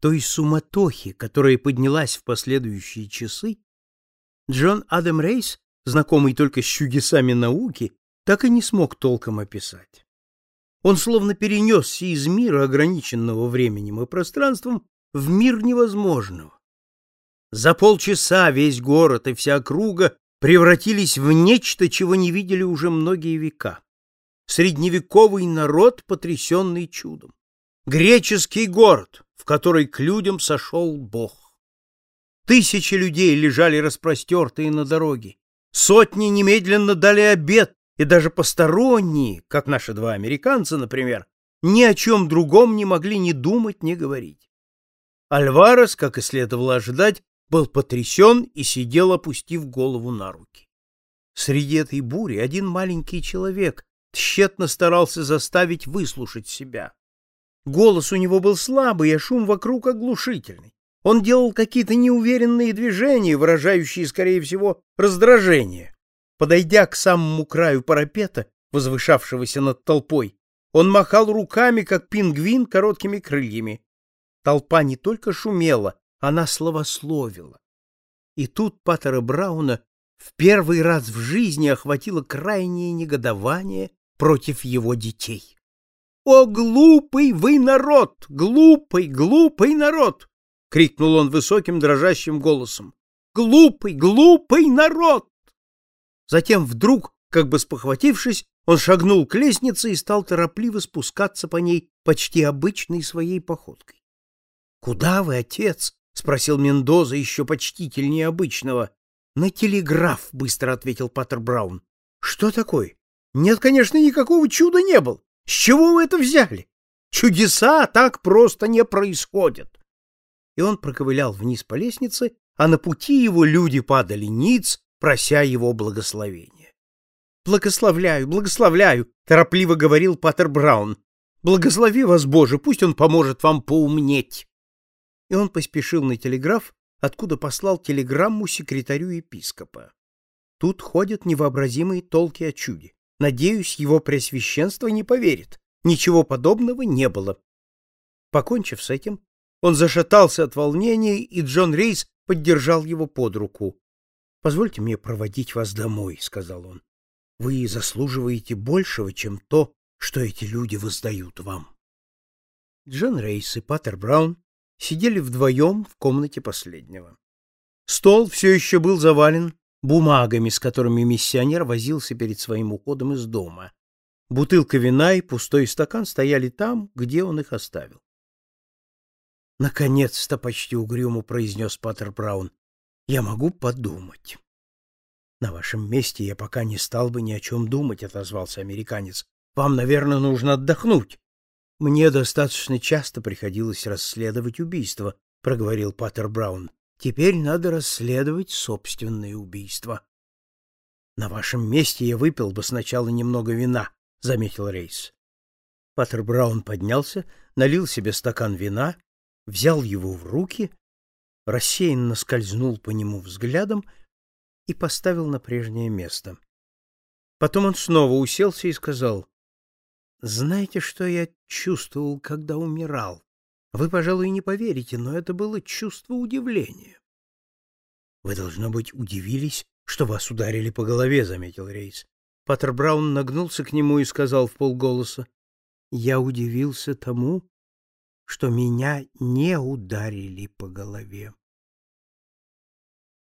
той суматохи, которая поднялась в последующие часы, Джон Адам Рейс, знакомый только с чудесами науки, так и не смог толком описать. Он словно перенесся из мира, ограниченного временем и пространством, в мир невозможного. За полчаса весь город и вся округа превратились в нечто, чего не видели уже многие века. Средневековый народ, потрясенный чудом. Греческий город, в который к людям сошел Бог. Тысячи людей лежали распростертые на дороге. Сотни немедленно дали обед, и даже посторонние, как наши два американца, например, ни о чем другом не могли ни думать, ни говорить. Альварес, как и следовало ожидать, был потрясен и сидел, опустив голову на руки. Среди этой бури один маленький человек тщетно старался заставить выслушать себя. Голос у него был слабый, а шум вокруг оглушительный. Он делал какие-то неуверенные движения, выражающие, скорее всего, раздражение. Подойдя к самому краю парапета, возвышавшегося над толпой, он махал руками, как пингвин, короткими крыльями. Толпа не только шумела, она словословила. И тут Паттера Брауна в первый раз в жизни охватило крайнее негодование против его детей. «О, глупый вы народ! Глупый, глупый народ!» — крикнул он высоким дрожащим голосом. «Глупый, глупый народ!» Затем вдруг, как бы спохватившись, он шагнул к лестнице и стал торопливо спускаться по ней почти обычной своей походкой. — Куда вы, отец? — спросил Мендоза еще почтительнее обычного. — На телеграф, — быстро ответил Паттер Браун. — Что такое? Нет, конечно, никакого чуда не было. С чего вы это взяли? Чудеса так просто не происходят. И он проковылял вниз по лестнице, а на пути его люди падали ниц, прося его благословения. «Благословляю, благословляю!» — торопливо говорил Паттер Браун. «Благослови вас, Боже, пусть он поможет вам поумнеть!» И он поспешил на телеграф, откуда послал телеграмму секретарю епископа. Тут ходят невообразимые толки о чуде. Надеюсь, его пресвященство не поверит. Ничего подобного не было. Покончив с этим, он зашатался от волнения, и Джон Рейс поддержал его под руку. — Позвольте мне проводить вас домой, — сказал он. — Вы заслуживаете большего, чем то, что эти люди воздают вам. Джон Рейс и Паттер Браун сидели вдвоем в комнате последнего. Стол все еще был завален бумагами, с которыми миссионер возился перед своим уходом из дома. Бутылка вина и пустой стакан стояли там, где он их оставил. «Наконец-то!» — почти угрюмо произнес Паттер Браун. Я могу подумать. На вашем месте я пока не стал бы ни о чем думать, отозвался американец. Вам, наверное, нужно отдохнуть. Мне достаточно часто приходилось расследовать убийства, проговорил Паттер Браун. Теперь надо расследовать собственные убийства. На вашем месте я выпил бы сначала немного вина, заметил Рейс. Паттер Браун поднялся, налил себе стакан вина, взял его в руки рассеянно скользнул по нему взглядом и поставил на прежнее место. Потом он снова уселся и сказал, «Знаете, что я чувствовал, когда умирал? Вы, пожалуй, не поверите, но это было чувство удивления». «Вы, должно быть, удивились, что вас ударили по голове», — заметил Рейс. Паттер Браун нагнулся к нему и сказал в полголоса, «Я удивился тому, что меня не ударили по голове.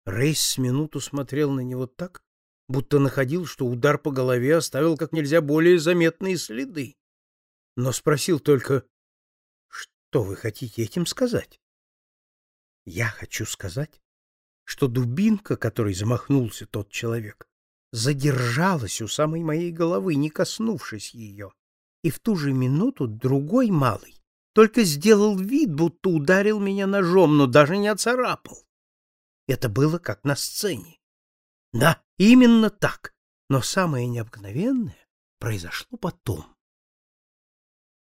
Рейс с минуту смотрел на него так, будто находил, что удар по голове оставил как нельзя более заметные следы. Но спросил только, что вы хотите этим сказать? Я хочу сказать, что дубинка, которой замахнулся тот человек, задержалась у самой моей головы, не коснувшись ее, и в ту же минуту другой малый только сделал вид, будто ударил меня ножом, но даже не оцарапал. Это было как на сцене. Да, именно так. Но самое необыкновенное произошло потом.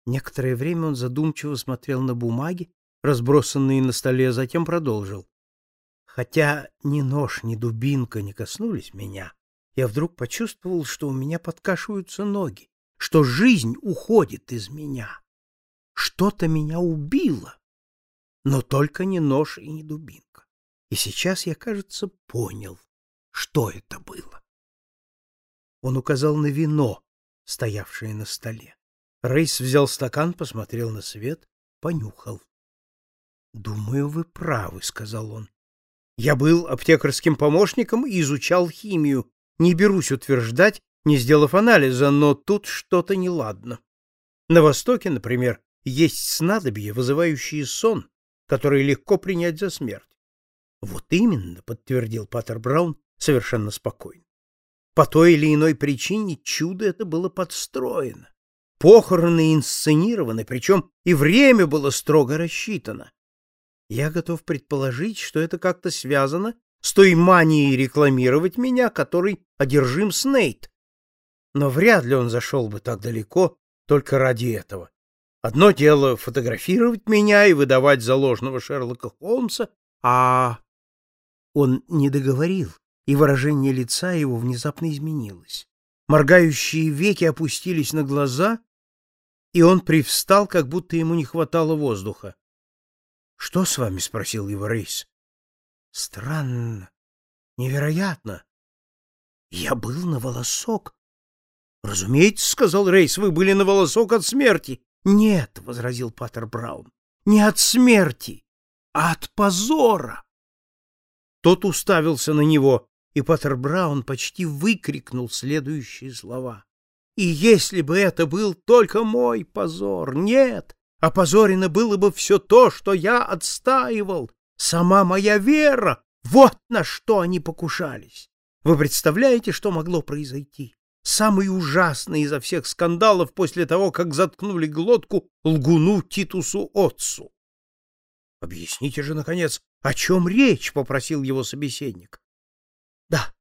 Некоторое время он задумчиво смотрел на бумаги, разбросанные на столе, а затем продолжил. Хотя ни нож, ни дубинка не коснулись меня, я вдруг почувствовал, что у меня подкашиваются ноги, что жизнь уходит из меня. Что-то меня убило. но только не нож и не дубинка. И сейчас я, кажется, понял, что это было. Он указал на вино, стоявшее на столе. Рейс взял стакан, посмотрел на свет, понюхал. — Думаю, вы правы, — сказал он. — Я был аптекарским помощником и изучал химию. Не берусь утверждать, не сделав анализа, но тут что-то неладно. На Востоке, например, есть снадобья, вызывающие сон, который легко принять за смерть. — Вот именно, — подтвердил Паттер Браун совершенно спокойно. По той или иной причине чудо это было подстроено. Похороны инсценированы, причем и время было строго рассчитано. Я готов предположить, что это как-то связано с той манией рекламировать меня, которой одержим Снейт. Но вряд ли он зашел бы так далеко только ради этого. Одно дело фотографировать меня и выдавать за ложного Шерлока Холмса, а... Он не договорил, и выражение лица его внезапно изменилось. Моргающие веки опустились на глаза, и он привстал, как будто ему не хватало воздуха. — Что с вами? — спросил его Рейс. — Странно, невероятно. Я был на волосок. — Разумеется, — сказал Рейс, — вы были на волосок от смерти. — Нет, — возразил Паттер Браун, — не от смерти, а от позора. Тот уставился на него, и Паттер Браун почти выкрикнул следующие слова. И если бы это был только мой позор, нет, опозорено было бы все то, что я отстаивал, сама моя вера, вот на что они покушались. Вы представляете, что могло произойти? Самый ужасный изо всех скандалов после того, как заткнули глотку лгуну Титусу Отцу. — Объясните же, наконец, о чем речь? — попросил его собеседник. — Да,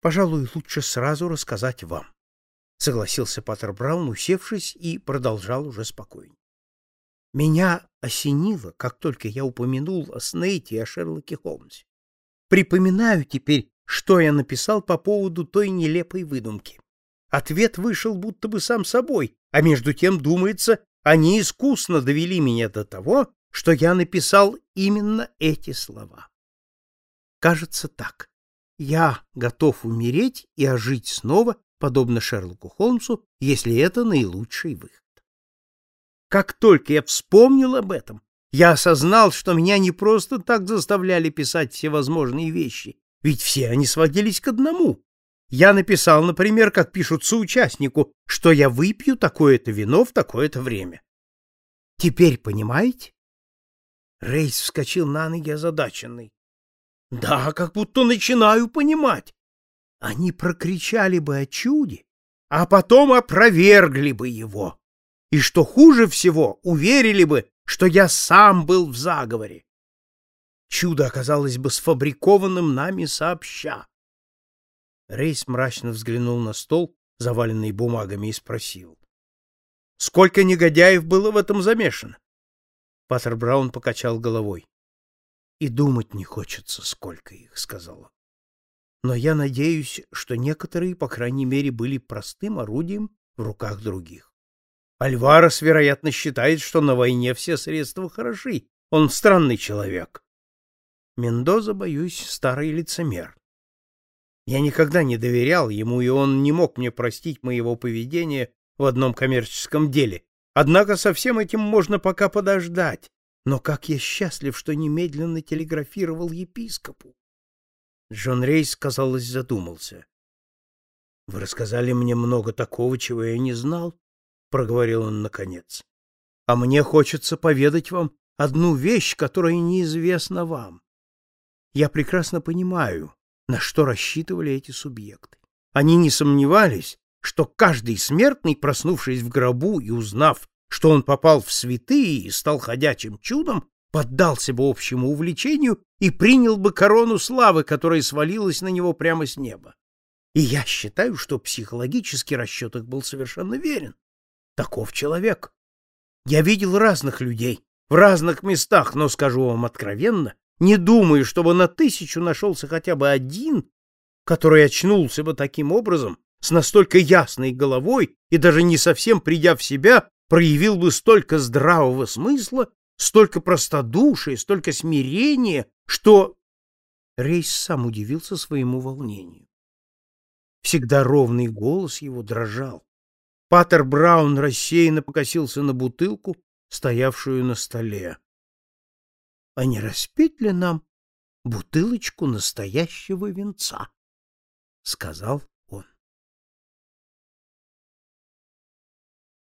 пожалуй, лучше сразу рассказать вам. — согласился Паттер Браун, усевшись, и продолжал уже спокойно. Меня осенило, как только я упомянул о Снейте и о Шерлоке Холмсе. Припоминаю теперь, что я написал по поводу той нелепой выдумки. Ответ вышел будто бы сам собой, а между тем, думается, они искусно довели меня до того, что я написал именно эти слова. Кажется так. Я готов умереть и ожить снова подобно Шерлоку Холмсу, если это наилучший выход. Как только я вспомнил об этом, я осознал, что меня не просто так заставляли писать всевозможные вещи, ведь все они сводились к одному. Я написал, например, как пишут соучастнику, что я выпью такое-то вино в такое-то время. Теперь понимаете? Рейс вскочил на ноги озадаченный. Да, как будто начинаю понимать они прокричали бы о чуде, а потом опровергли бы его. И что хуже всего, уверили бы, что я сам был в заговоре. Чудо оказалось бы сфабрикованным нами сообща. Рейс мрачно взглянул на стол, заваленный бумагами, и спросил. — Сколько негодяев было в этом замешано? Паттер Браун покачал головой. — И думать не хочется, сколько их, — сказал он но я надеюсь, что некоторые, по крайней мере, были простым орудием в руках других. Альварес, вероятно, считает, что на войне все средства хороши. Он странный человек. Мендоза, боюсь, старый лицемер. Я никогда не доверял ему, и он не мог мне простить моего поведения в одном коммерческом деле. Однако со всем этим можно пока подождать. Но как я счастлив, что немедленно телеграфировал епископу. Джон Рейс, казалось, задумался. — Вы рассказали мне много такого, чего я не знал, — проговорил он наконец. — А мне хочется поведать вам одну вещь, которая неизвестна вам. Я прекрасно понимаю, на что рассчитывали эти субъекты. Они не сомневались, что каждый смертный, проснувшись в гробу и узнав, что он попал в святые и стал ходячим чудом, поддался бы общему увлечению и принял бы корону славы, которая свалилась на него прямо с неба. И я считаю, что психологический расчет их был совершенно верен. Таков человек. Я видел разных людей в разных местах, но, скажу вам откровенно, не думаю, чтобы на тысячу нашелся хотя бы один, который очнулся бы таким образом, с настолько ясной головой и даже не совсем придя в себя, проявил бы столько здравого смысла столько простодушия, столько смирения, что... Рейс сам удивился своему волнению. Всегда ровный голос его дрожал. Паттер Браун рассеянно покосился на бутылку, стоявшую на столе. — А не распить ли нам бутылочку настоящего венца? — сказал